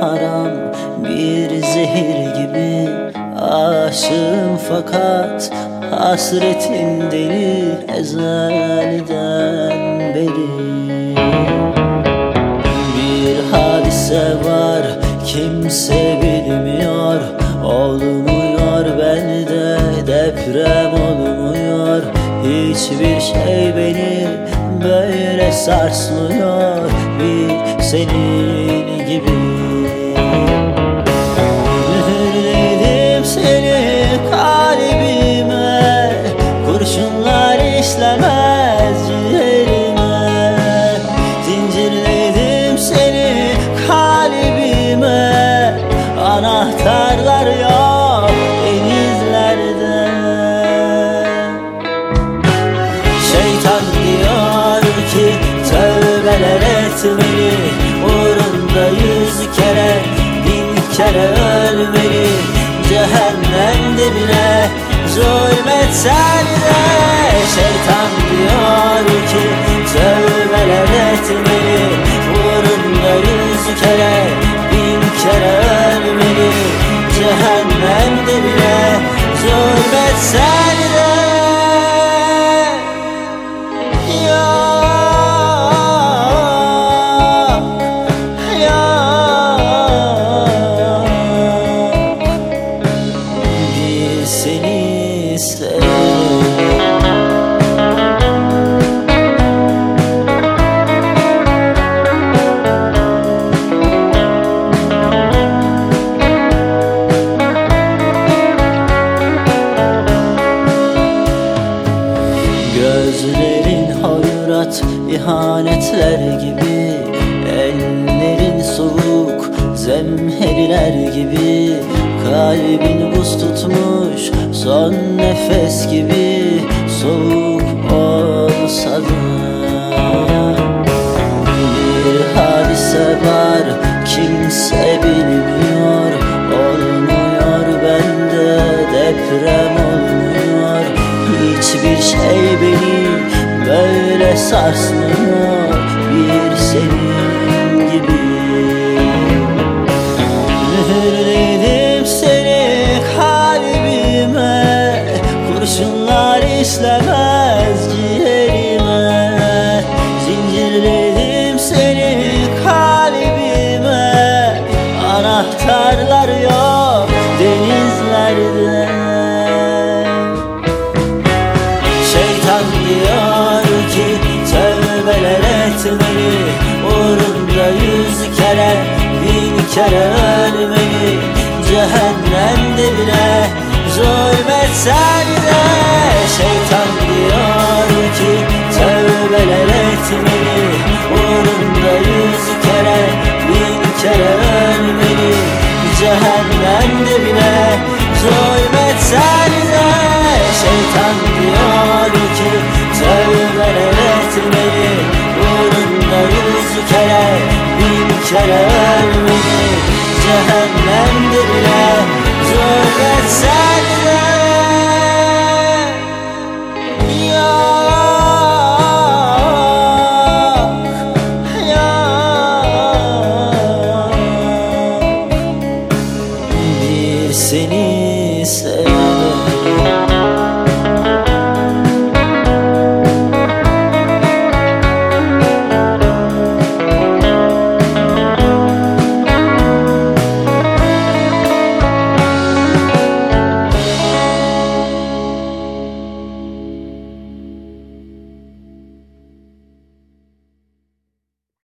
haram Bir zehir gibi aşığım fakat Hasretin deli ezelden beri. Bir hadise var kimse bilmiyor Olmuyor bende deprem olmuyor. Hiçbir şey beni böyle sarsmıyor Bir seni Anahtarlar yok denizlerde. Şeytan diyor ki tövbeler etmeli Uğrunda yüz kere bin kere ölmeli. Cehennem dibine zulmetsen de Şeytan zulmetsen Gözlerin hayrat ihanetler gibi. Ellerin soğuk zemheriler gibi. Kalbin buz tutmuş son nefes gibi. Soğuk olsa da bir hadise var kimse bilmiyor. Olmuyor bende deprem olmuyor. Hiçbir şey beni sarsmıyor Bir senin gibi. Mühürledim seni kalbime Kurşunlar işlemez ciğerime. Zincirledim seni kalbime Anahtarlar yok Cehennem dibine zulmetsen de Şeytan diyor ki tövbeler etmeli seni seven